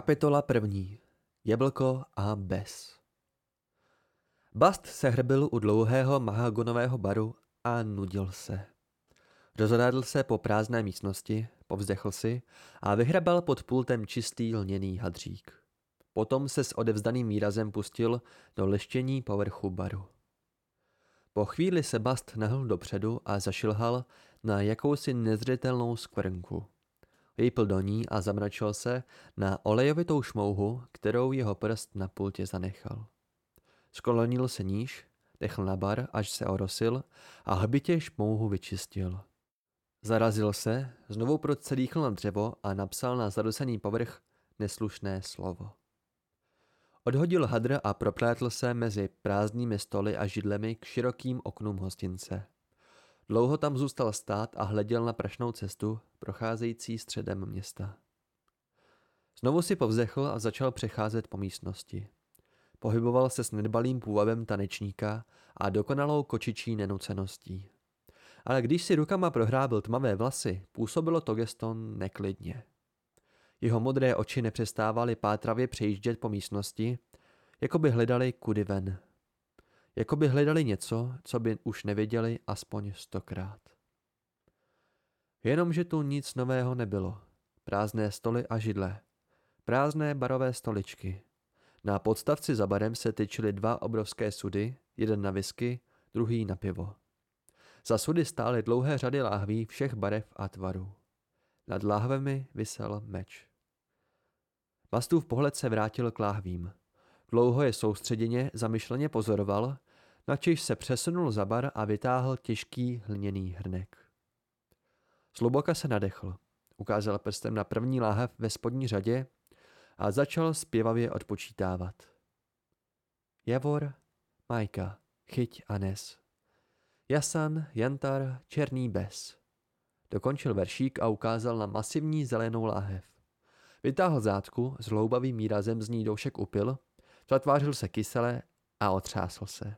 Kapitola první. Jablko a bez. Bast se hrbil u dlouhého mahagonového baru a nudil se. Rozhlédl se po prázdné místnosti, povzdechl si a vyhrabal pod pultem čistý lněný hadřík. Potom se s odevzdaným výrazem pustil do leštění povrchu baru. Po chvíli se Bast nahl dopředu a zašilhal na jakousi nezřetelnou skvrnku. Vypl do ní a zamračil se na olejovitou šmouhu, kterou jeho prst na pultě zanechal. Skolonil se níž, dechl na bar, až se orosil a hbitě šmouhu vyčistil. Zarazil se, znovu procedíchl na dřevo a napsal na zadusený povrch neslušné slovo. Odhodil hadr a proplétl se mezi prázdnými stoly a židlemi k širokým oknům hostince. Dlouho tam zůstal stát a hleděl na prašnou cestu, procházející středem města. Znovu si povzechl a začal přecházet po místnosti. Pohyboval se s nedbalým půvabem tanečníka a dokonalou kočičí nenuceností. Ale když si rukama prohrábil tmavé vlasy, působilo to geston neklidně. Jeho modré oči nepřestávaly pátravě přejíždět po místnosti, jako by hledali kudy ven. Jako by hledali něco, co by už nevěděli aspoň stokrát. Jenomže tu nic nového nebylo. Prázdné stoly a židle. Prázdné barové stoličky. Na podstavci za barem se tyčily dva obrovské sudy, jeden na whisky, druhý na pivo. Za sudy stály dlouhé řady láhví všech barev a tvarů. Nad láhvemi vysel meč. Bastův pohled se vrátil k láhvím. Dlouho je soustředěně zamyšleně pozoroval, načež se přesunul za bar a vytáhl těžký hliněný hrnek. Sluboka se nadechl. Ukázal prstem na první láhev ve spodní řadě a začal zpěvavě odpočítávat. Javor, Majka, chyť a nes. Jasan, Jantar, černý bes. Dokončil veršík a ukázal na masivní zelenou láhev. Vytáhl zátku, s hloubavým výrazem z ní doušek upil, zatvářil se kysele a otřásl se.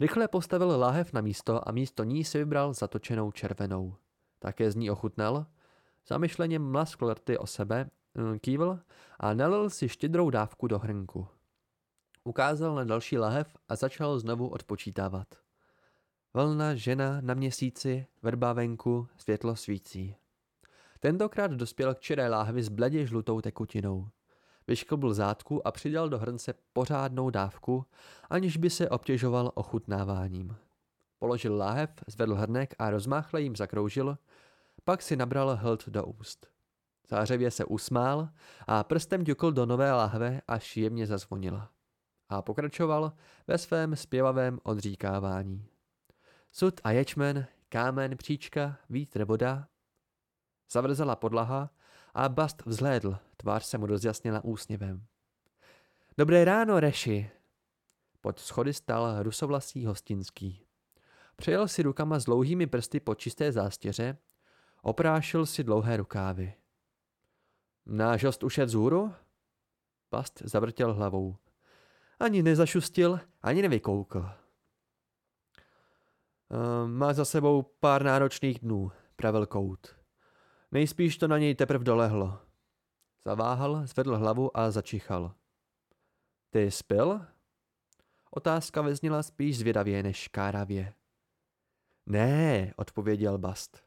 Rychle postavil láhev na místo a místo ní si vybral zatočenou červenou. Také z ní ochutnal, zamyšleně mlaskl rty o sebe, mm, kývl a nalil si štědrou dávku do hrnku. Ukázal na další lahev a začal znovu odpočítávat. Vlna, žena na měsíci, verba venku, světlo svící. Tentokrát dospěl k čiré láhvi s bledě žlutou tekutinou. Vyšklbl zátku a přidal do hrnce pořádnou dávku, aniž by se obtěžoval ochutnáváním. Položil láhev, zvedl hrnek a rozmáchle jim zakroužil, pak si nabral hlt do úst. Zářevě se usmál a prstem ťukl do nové lahve, až jemně zazvonila. A pokračoval ve svém zpěvavém odříkávání. Sud a ječmen, kámen, příčka, vítr, voda. Zavrzela podlaha a Bast vzhlédl, tvář se mu rozjasnila úsměvem. Dobré ráno, Reši. Pod schody stál rusovlasý hostinský. Přejel si rukama s dlouhými prsty po čisté zástěře, oprášil si dlouhé rukávy. Náš host už je vzhůru? Past zavrtěl hlavou. Ani nezašustil, ani nevykoukl. Ehm, má za sebou pár náročných dnů, pravil kout. Nejspíš to na něj teprve dolehlo. Zaváhal, zvedl hlavu a začichal. Ty spil? Otázka vezněla spíš zvědavě než káravě. Ne, odpověděl Bast.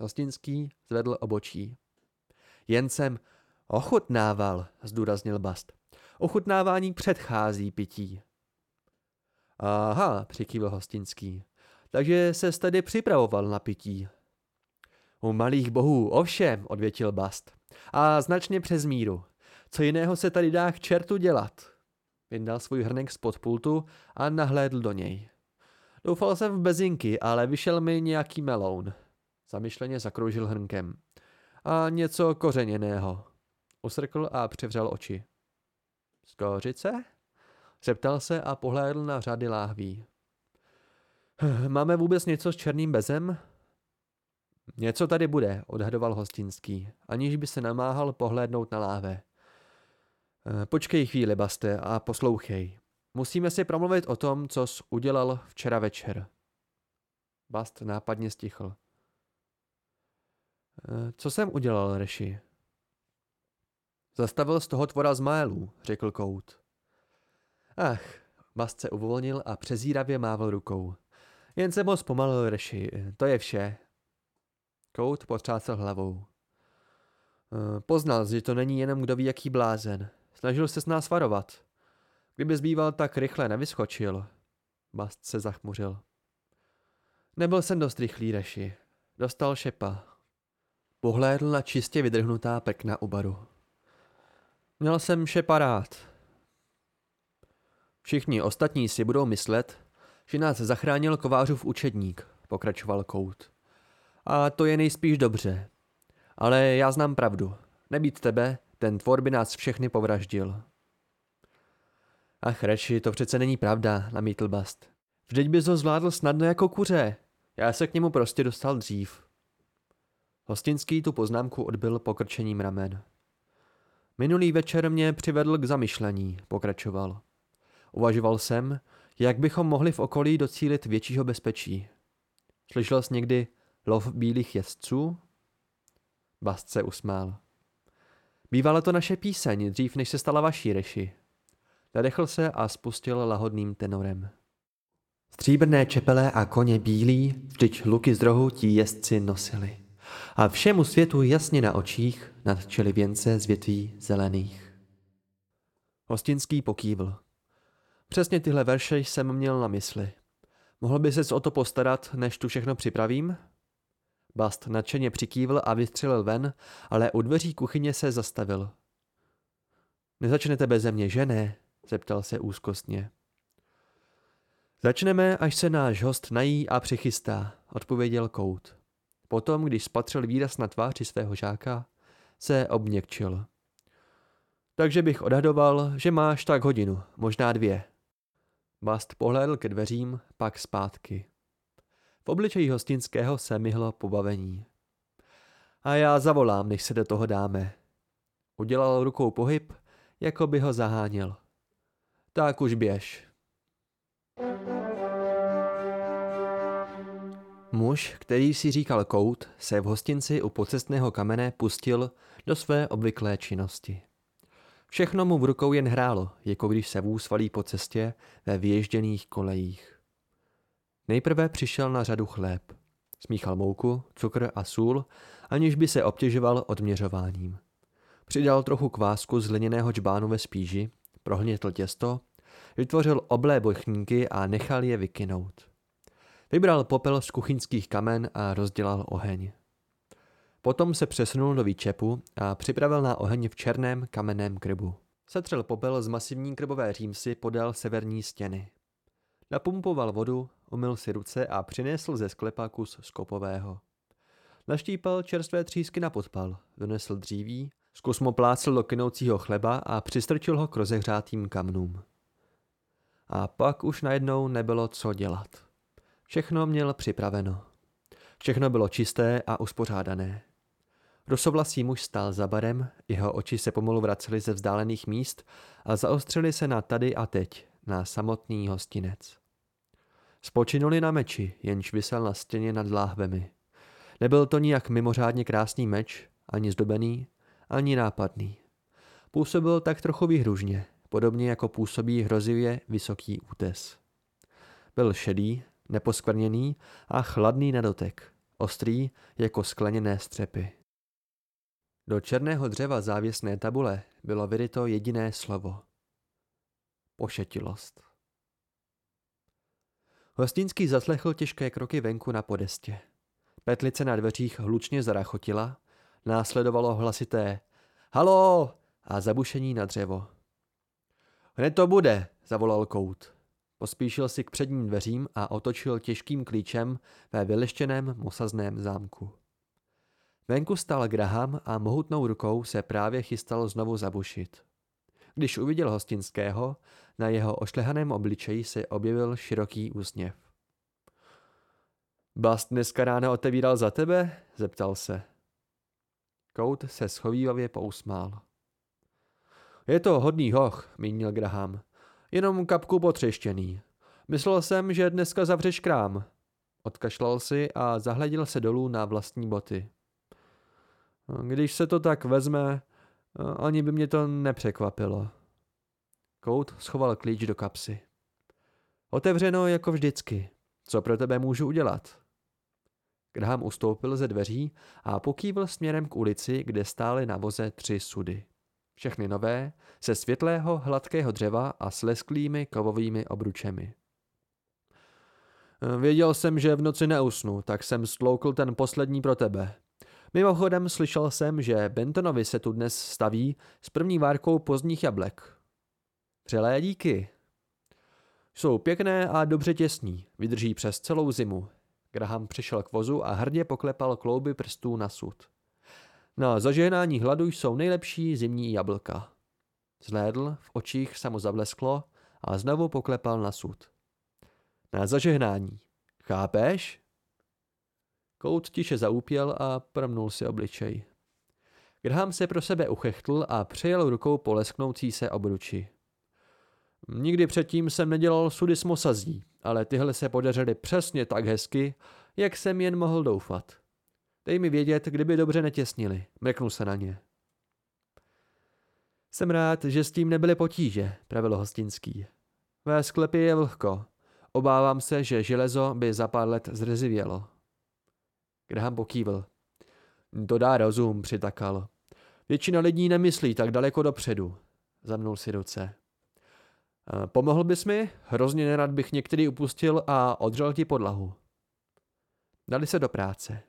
Hostinský zvedl obočí. Jen jsem ochutnával, zdůraznil Bast. Ochutnávání předchází pití. Aha, přikývil Hostinský. Takže se tedy připravoval na pití. U malých bohů, ovšem, odvětil Bast. A značně přes míru. Co jiného se tady dá k čertu dělat? Vyndal svůj hrnek z pultu a nahlédl do něj. Doufal jsem v bezinky, ale vyšel mi nějaký meloun. Zamyšleně zakroužil hrnkem. A něco kořeněného. Usrkl a převřel oči. Skořice? Zeptal se a pohlédl na řady láhví. Máme vůbec něco s černým bezem? Něco tady bude, odhadoval hostinský, aniž by se namáhal pohlédnout na láhve. Počkej chvíli, Baste, a poslouchej. Musíme si promluvit o tom, co jsi udělal včera večer. Bast nápadně stichl. Co jsem udělal, Reši? Zastavil z toho tvora zmajlů, řekl Kout. Ach, Bast se uvolnil a přezíravě mával rukou. Jen se moc pomalil reši, to je vše. Kout potřásl hlavou. Eh, poznal, že to není jenom kdo ví jaký blázen. Snažil se s nás varovat. Kdyby zbýval tak rychle nevyskočil. Bast se zachmuřil. Nebyl jsem dost rychlý, Reši. Dostal šepa. Pohlédl na čistě vydrhnutá pekna u baru. Měl jsem šepa rád. Všichni ostatní si budou myslet, že nás zachránil kovářův učedník, pokračoval Kout. A to je nejspíš dobře. Ale já znám pravdu. Nebýt tebe, ten tvor by nás všechny povraždil. Ach, reči, to přece není pravda, namítl Bast. Vždyť bys ho zvládl snadno jako kuře. Já se k němu prostě dostal dřív. Hostinský tu poznámku odbil pokrčením ramen. Minulý večer mě přivedl k zamyšlení, pokračoval. Uvažoval jsem, jak bychom mohli v okolí docílit většího bezpečí. Slyšel jsi někdy lov bílých jezdců? Bast se usmál. Bývala to naše píseň, dřív než se stala vaší reši. Nadechl se a spustil lahodným tenorem. Stříbrné čepele a koně bílí, vždyť luky z rohu ti jezdci nosili. A všemu světu jasně na očích nadčeli věnce z větví zelených. Hostinský pokývl. Přesně tyhle verše jsem měl na mysli. Mohl by ses o to postarat, než tu všechno připravím? Bast nadšeně přikývl a vystřelil ven, ale u dveří kuchyně se zastavil. Nezačnete beze mě, že ne? zeptal se úzkostně. Začneme, až se náš host nají a přichystá, odpověděl Kout. Potom, když spatřil výraz na tváři svého žáka, se obněkčil. Takže bych odhadoval, že máš tak hodinu, možná dvě. Bast pohlédl ke dveřím, pak zpátky. V obličeji hostinského se myhlo pobavení. A já zavolám, než se do toho dáme. Udělal rukou pohyb, jako by ho zaháněl. Tak už běž. Muž, který si říkal Kout, se v hostinci u pocestného kamene pustil do své obvyklé činnosti. Všechno mu v rukou jen hrálo, jako když se vůz valí po cestě ve vyježděných kolejích. Nejprve přišel na řadu chléb. Smíchal mouku, cukr a sůl, aniž by se obtěžoval odměřováním. Přidal trochu kvásku z liněného čbánu ve spíži, prohnětl těsto, vytvořil oblé bochníky a nechal je vykynout. Vybral popel z kuchyňských kamen a rozdělal oheň. Potom se přesunul do výčepu a připravil na oheň v černém kamenném krbu. Setřel popel z masivní krbové římsy podél severní stěny. Napumpoval vodu, umyl si ruce a přinesl ze sklepa kus skopového. Naštípal čerstvé třísky na podpal, donesl dříví, zkus mu plácl do kynoucího chleba a přistrčil ho k rozehřátým kamnům. A pak už najednou nebylo co dělat. Všechno měl připraveno. Všechno bylo čisté a uspořádané. Rosovlasý muž stál za barem, jeho oči se pomalu vracely ze vzdálených míst a zaostřily se na tady a teď, na samotný hostinec. Spočinuli na meči, jenž vysel na stěně nad láhvemi. Nebyl to nijak mimořádně krásný meč, ani zdobený, ani nápadný. Působil tak trochu vyhružně, podobně jako působí hrozivě vysoký útes. Byl šedý, neposkvrněný a chladný na dotek, ostrý jako skleněné střepy. Do černého dřeva závěsné tabule bylo vyryto jediné slovo. Pošetilost. Hostinský zaslechl těžké kroky venku na podestě. Petlice na dveřích hlučně zarachotila, následovalo hlasité Halo! a zabušení na dřevo. Hned to bude, zavolal Kout. Pospíšil si k předním dveřím a otočil těžkým klíčem ve vyleštěném mosazném zámku. Venku stál Graham a mohutnou rukou se právě chystal znovu zabušit. Když uviděl hostinského, na jeho ošlehaném obličeji se objevil široký úsměv. Bast dneska ráno otevíral za tebe? zeptal se. Kout se schovývavě pousmál. Je to hodný hoch, mínil Graham. Jenom kapku potřeštěný. Myslel jsem, že dneska zavřeš krám. Odkašlal si a zahledil se dolů na vlastní boty. Když se to tak vezme, Ani by mě to nepřekvapilo. Kout schoval klíč do kapsy. Otevřeno jako vždycky. Co pro tebe můžu udělat? Graham ustoupil ze dveří a pokývil směrem k ulici, kde stály na voze tři sudy. Všechny nové, se světlého, hladkého dřeva a s lesklými kovovými obručemi. Věděl jsem, že v noci neusnu, tak jsem stloukl ten poslední pro tebe. Mimochodem slyšel jsem, že Bentonovi se tu dnes staví s první várkou pozdních jablek. Přelé díky. Jsou pěkné a dobře těsní, vydrží přes celou zimu. Graham přišel k vozu a hrdě poklepal klouby prstů na sud. Na zažehnání hladu jsou nejlepší zimní jablka. Zhlédl, v očích se mu zablesklo a znovu poklepal na sud. Na zažehnání. Chápeš? Kout tiše zaúpěl a promnul si obličej. Graham se pro sebe uchechtl a přejel rukou po lesknoucí se obruči. Nikdy předtím jsem nedělal sudy s mosazí, ale tyhle se podařily přesně tak hezky, jak jsem jen mohl doufat. Dej mi vědět, kdyby dobře netěsnili. Mrknu se na ně. Jsem rád, že s tím nebyly potíže, pravil hostinský. Ve sklepě je vlhko. Obávám se, že železo by za pár let zrezivělo. Graham pokývil. To dá rozum, přitakal. Většina lidí nemyslí tak daleko dopředu. Zamnul si ruce. Pomohl bys mi? Hrozně nerad bych některý upustil a odřel ti podlahu. Dali se do práce.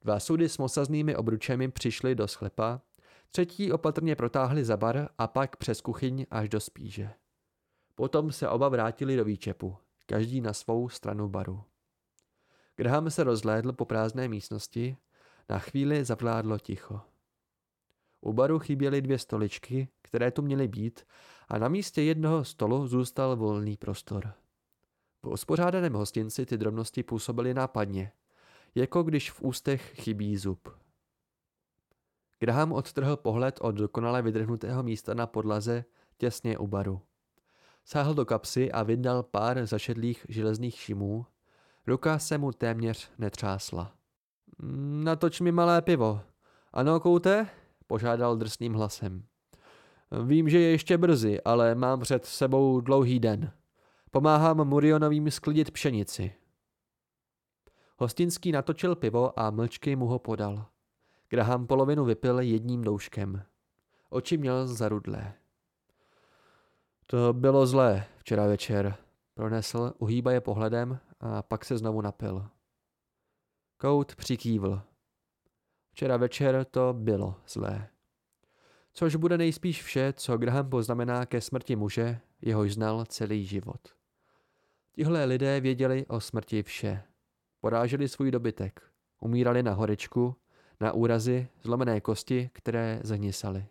Dva sudy s mosaznými obručemi přišli do sklepa, třetí opatrně protáhli za bar a pak přes kuchyň až do spíže. Potom se oba vrátili do výčepu, každý na svou stranu baru. Graham se rozhlédl po prázdné místnosti, na chvíli zavládlo ticho. U baru chyběly dvě stoličky, které tu měly být, a na místě jednoho stolu zůstal volný prostor. Po uspořádaném hostinci ty drobnosti působily nápadně, jako když v ústech chybí zub. Graham odtrhl pohled od dokonale vydrhnutého místa na podlaze těsně u baru. Sáhl do kapsy a vydal pár zašedlých železných šimů. Ruka se mu téměř netřásla. Natoč mi malé pivo. Ano, koute? Požádal drsným hlasem. Vím, že je ještě brzy, ale mám před sebou dlouhý den. Pomáhám Murionovým sklidit pšenici. Hostinský natočil pivo a mlčky mu ho podal. Graham polovinu vypil jedním douškem. Oči měl zarudlé. To bylo zlé včera večer, pronesl, uhýbaje pohledem a pak se znovu napil. Kout přikývl. Včera večer to bylo zlé. Což bude nejspíš vše, co Graham poznamená ke smrti muže, jehož znal celý život. Tihle lidé věděli o smrti vše. Poráželi svůj dobytek. Umírali na horečku, na úrazy, zlomené kosti, které zahnisaly.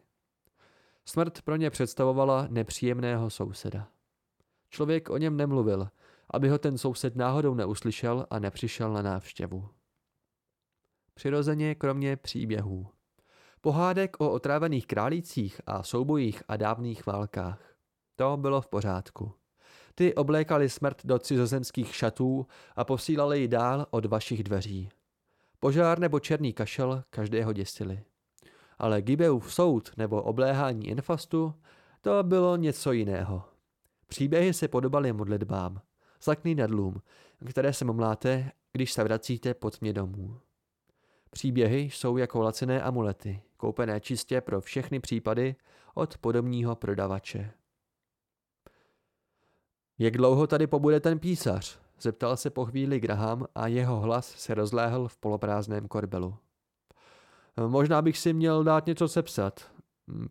Smrt pro ně představovala nepříjemného souseda. Člověk o něm nemluvil, aby ho ten soused náhodou neuslyšel a nepřišel na návštěvu. Přirozeně kromě příběhů. Pohádek o otrávených králících a soubojích a dávných válkách. To bylo v pořádku. Ty oblékali smrt do cizozemských šatů a posílali ji dál od vašich dveří. Požár nebo černý kašel každého děsili. Ale Gibeův soud nebo obléhání infastu, to bylo něco jiného. Příběhy se podobaly modlitbám, zlakný nadlům, které se mláte, když se vracíte pod mě domů. Příběhy jsou jako laciné amulety, koupené čistě pro všechny případy od podobního prodavače. Jak dlouho tady pobude ten písař? Zeptal se po chvíli Graham a jeho hlas se rozléhl v poloprázdném korbelu. Možná bych si měl dát něco sepsat.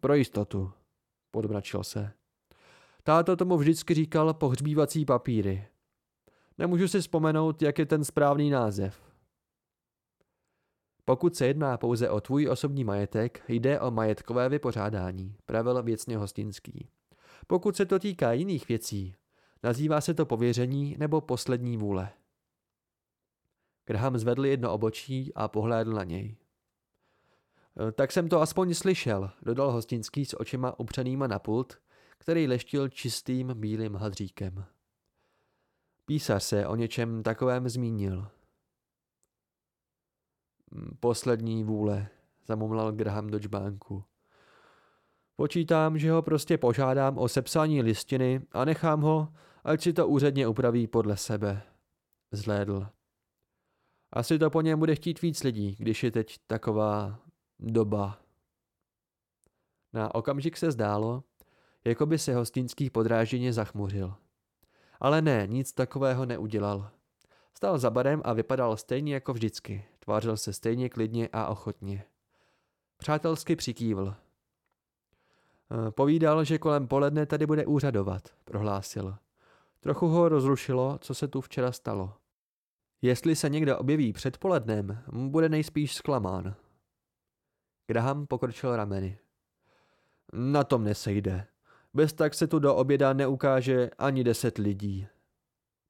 Pro jistotu. Podmračil se. Táto tomu vždycky říkal pohřbívací papíry. Nemůžu si vzpomenout, jak je ten správný název. Pokud se jedná pouze o tvůj osobní majetek, jde o majetkové vypořádání, pravil věcně hostinský. Pokud se to týká jiných věcí, nazývá se to pověření nebo poslední vůle. Graham zvedl jedno obočí a pohlédl na něj. E, tak jsem to aspoň slyšel, dodal hostinský s očima upřenýma na pult, který leštil čistým bílým hadříkem. Písař se o něčem takovém zmínil. Poslední vůle, zamumlal Graham do čbánku. Počítám, že ho prostě požádám o sepsání listiny a nechám ho, ať si to úředně upraví podle sebe. Zhlédl. Asi to po něm bude chtít víc lidí, když je teď taková doba. Na okamžik se zdálo, jako by se hostinský podráženě zachmuřil. Ale ne, nic takového neudělal. Stál za barem a vypadal stejně jako vždycky. Tvářil se stejně klidně a ochotně. Přátelsky přikývl. Eh, povídal, že kolem poledne tady bude úřadovat, prohlásil. Trochu ho rozrušilo, co se tu včera stalo. Jestli se někdo objeví před polednem, bude nejspíš zklamán. Graham pokročil rameny. Na tom nesejde. Bez tak se tu do oběda neukáže ani deset lidí.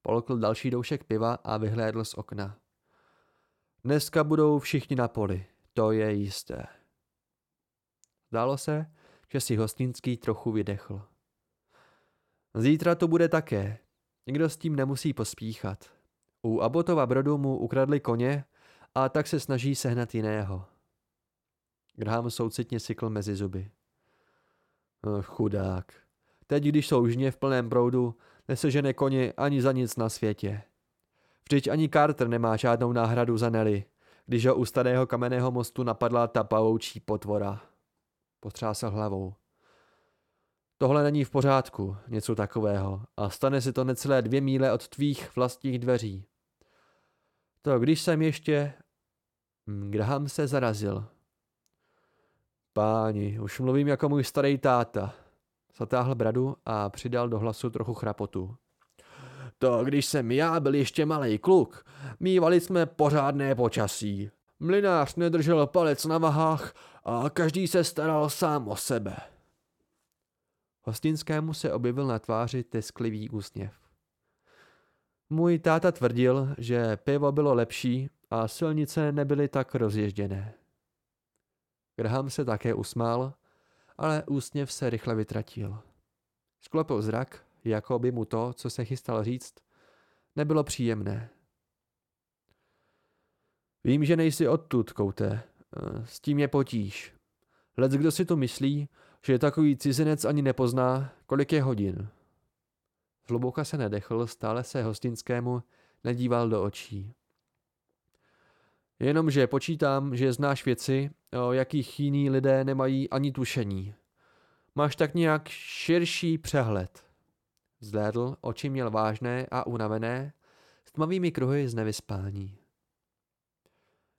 Polkl další doušek piva a vyhlédl z okna. Dneska budou všichni na poli, to je jisté. Zdálo se, že si hostinský trochu vydechl. Zítra to bude také. Nikdo s tím nemusí pospíchat. U Abotova brodu mu ukradli koně a tak se snaží sehnat jiného. Graham soucitně sykl mezi zuby. Chudák. Teď, když jsou žně v plném proudu, nesežene koně ani za nic na světě. Vždyť ani Carter nemá žádnou náhradu za Nelly, když ho u starého kamenného mostu napadla ta pavoučí potvora. Potřásal hlavou. Tohle není v pořádku, něco takového, a stane si to necelé dvě míle od tvých vlastních dveří. To když jsem ještě... Graham se zarazil. Páni, už mluvím jako můj starý táta. Zatáhl bradu a přidal do hlasu trochu chrapotu. To když jsem já byl ještě malý kluk, mývali jsme pořádné počasí. Mlinář nedržel palec na vahách a každý se staral sám o sebe. Hostinskému se objevil na tváři tesklivý úsměv. Můj táta tvrdil, že pivo bylo lepší a silnice nebyly tak rozježděné. Graham se také usmál, ale úsměv se rychle vytratil. Sklopil zrak, jako by mu to, co se chystal říct, nebylo příjemné. Vím, že nejsi odtud, Koute. S tím je potíž. Lec kdo si to myslí, že takový cizinec ani nepozná, kolik je hodin. Zloboka se nedechl, stále se hostinskému nedíval do očí. Jenomže počítám, že znáš věci, o jakých jiní lidé nemají ani tušení. Máš tak nějak širší přehled. Zhlédl, oči měl vážné a unavené, s tmavými kruhy z nevyspání.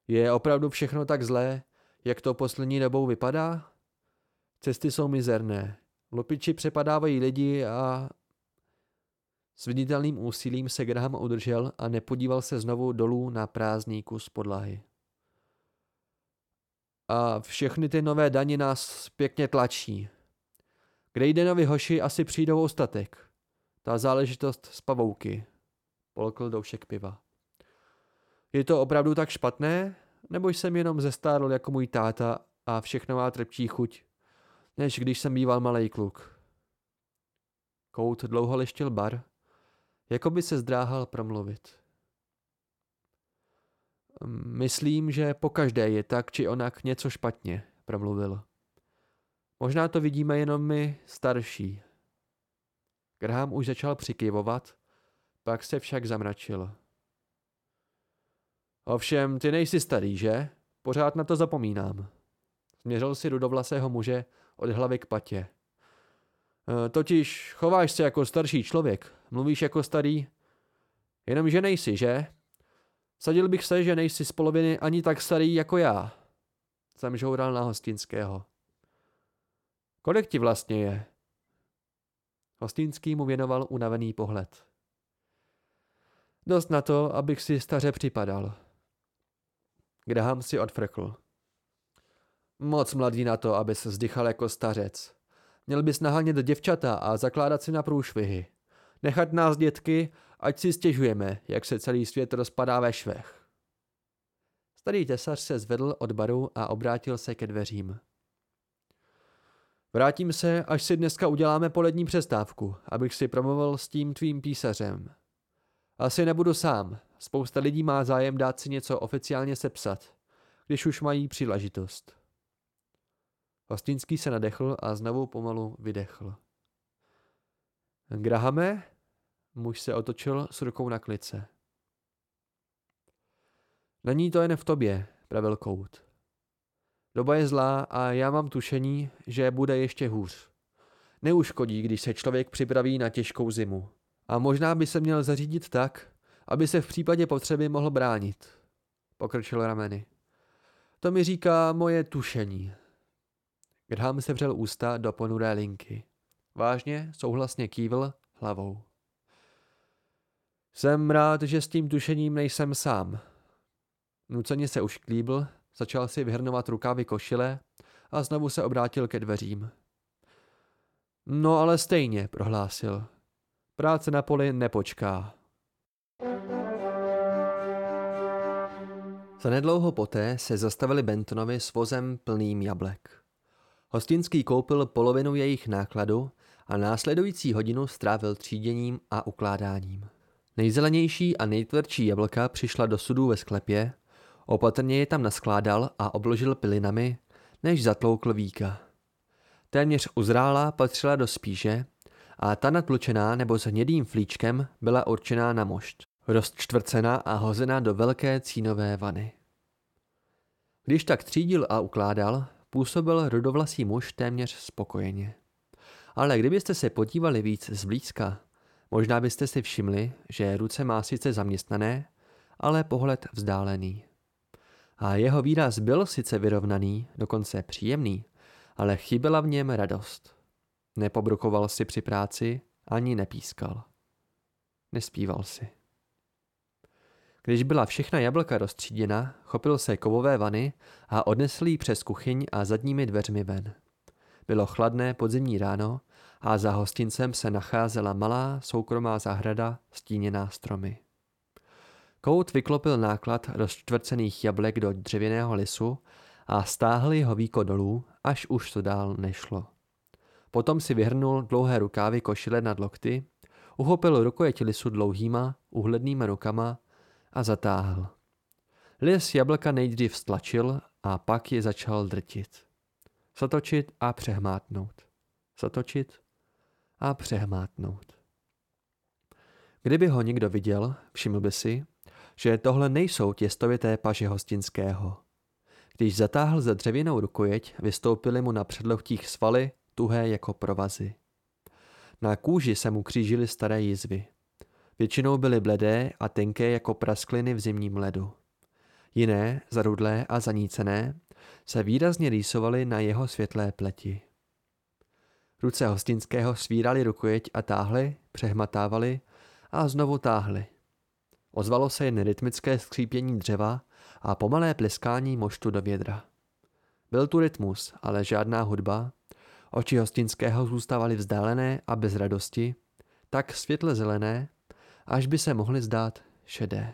Je opravdu všechno tak zlé, jak to poslední dobou vypadá? Cesty jsou mizerné. Lopiči přepadávají lidi a... S viditelným úsilím se Graham udržel a nepodíval se znovu dolů na prázdný kus podlahy. A všechny ty nové daně nás pěkně tlačí. Greydenovi hoši asi přijdou ostatek. Ta záležitost z pavouky. Polkl doušek piva. Je to opravdu tak špatné? Nebo jsem jenom zestárl jako můj táta a všechno má trpčí chuť, než když jsem býval malý kluk. Kout dlouho leštil bar, jako by se zdráhal promluvit. Myslím, že po každé je tak či onak něco špatně, promluvil. Možná to vidíme jenom my starší. Graham už začal přikyvovat, pak se však zamračil. Ovšem, ty nejsi starý, že? Pořád na to zapomínám. Změřil si rudovlasého muže od hlavy k patě. E, totiž chováš se jako starší člověk, mluvíš jako starý, jenomže nejsi, že? Sadil bych se, že nejsi z poloviny ani tak starý jako já. Jsem žoural na hostinského. Kolik ti vlastně je? Hostinský mu věnoval unavený pohled. Dost na to, abych si staře připadal. Graham si odfrkl. Moc mladý na to, aby se zdychal jako stařec. Měl bys nahánět děvčata a zakládat si na průšvihy. Nechat nás dětky, ať si stěžujeme, jak se celý svět rozpadá ve švech. Starý tesař se zvedl od baru a obrátil se ke dveřím. Vrátím se, až si dneska uděláme polední přestávku, abych si promluvil s tím tvým písařem. Asi nebudu sám. Spousta lidí má zájem dát si něco oficiálně sepsat, když už mají příležitost. Hostinský se nadechl a znovu pomalu vydechl. Grahame? Muž se otočil s rukou na klice. Není to jen v tobě, pravil Kout. Doba je zlá a já mám tušení, že bude ještě hůř. Neuškodí, když se člověk připraví na těžkou zimu. A možná by se měl zařídit tak, aby se v případě potřeby mohl bránit. Pokrčil rameny. To mi říká moje tušení. Graham se vřel ústa do ponuré linky. Vážně, souhlasně kývl hlavou. Jsem rád, že s tím tušením nejsem sám. Nuceně se už klíbl, začal si vyhrnovat rukávy košile a znovu se obrátil ke dveřím. No ale stejně, prohlásil. Práce na poli nepočká. Zanedlouho poté se zastavili Bentonovi s vozem plným jablek. Hostinský koupil polovinu jejich nákladu a následující hodinu strávil tříděním a ukládáním. Nejzelenější a nejtvrdší jablka přišla do sudů ve sklepě, opatrně je tam naskládal a obložil pilinami, než zatloukl víka. Téměř uzrála patřila do spíže a ta natlučená nebo s hnědým flíčkem byla určená na mošt, rozčtvrcená a hozena do velké cínové vany. Když tak třídil a ukládal, působil rudovlasý muž téměř spokojeně. Ale kdybyste se podívali víc zblízka, možná byste si všimli, že ruce má sice zaměstnané, ale pohled vzdálený. A jeho výraz byl sice vyrovnaný, dokonce příjemný, ale chyběla v něm radost. Nepobrukoval si při práci, ani nepískal. Nespíval si. Když byla všechna jablka rozstříděna, chopil se kovové vany a odnesl ji přes kuchyň a zadními dveřmi ven. Bylo chladné podzimní ráno a za hostincem se nacházela malá soukromá zahrada stíněná stromy. Kout vyklopil náklad rozčtvrcených jablek do dřevěného lisu a stáhl jeho víko dolů, až už to dál nešlo. Potom si vyhrnul dlouhé rukávy košile nad lokty, uchopil rukojeť lisu dlouhýma, uhlednýma rukama a zatáhl. Lis jablka nejdřív stlačil a pak je začal drtit. Zatočit a přehmátnout. Zatočit a přehmátnout. Kdyby ho někdo viděl, všiml by si, že tohle nejsou těstovité paže hostinského. Když zatáhl za dřevěnou rukojeť, vystoupily mu na předlohtích svaly, tuhé jako provazy. Na kůži se mu křížily staré jizvy. Většinou byly bledé a tenké jako praskliny v zimním ledu. Jiné, zarudlé a zanícené, se výrazně rýsovaly na jeho světlé pleti. Ruce hostinského svírali rukojeť a táhly, přehmatávali a znovu táhly. Ozvalo se jen rytmické skřípění dřeva a pomalé pleskání moštu do vědra. Byl tu rytmus, ale žádná hudba. Oči hostinského zůstávaly vzdálené a bez radosti, tak světle zelené, až by se mohly zdát šedé.